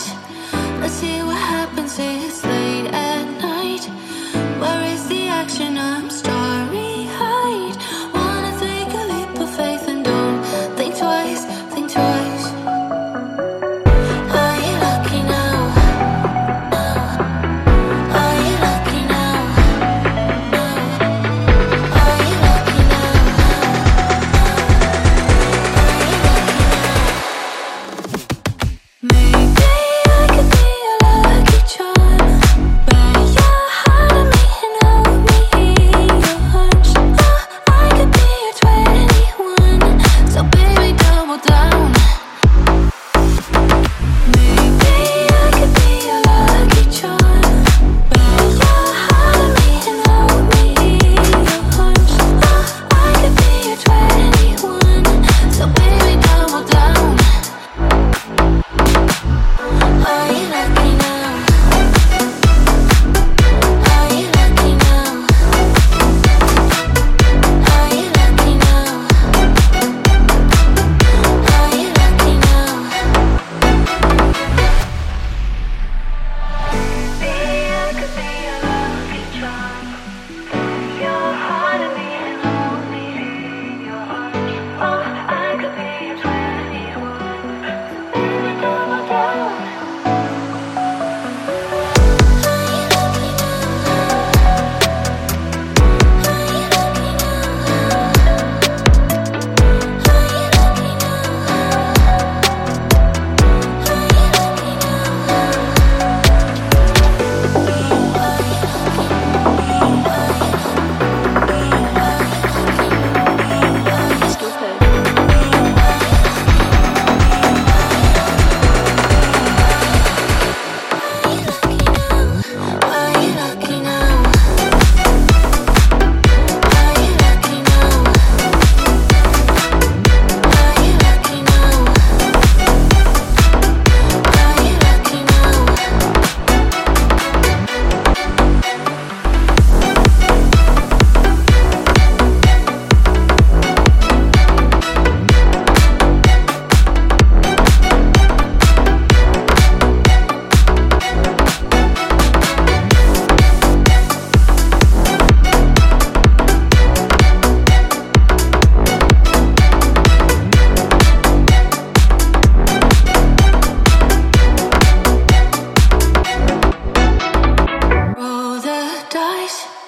wish eyes.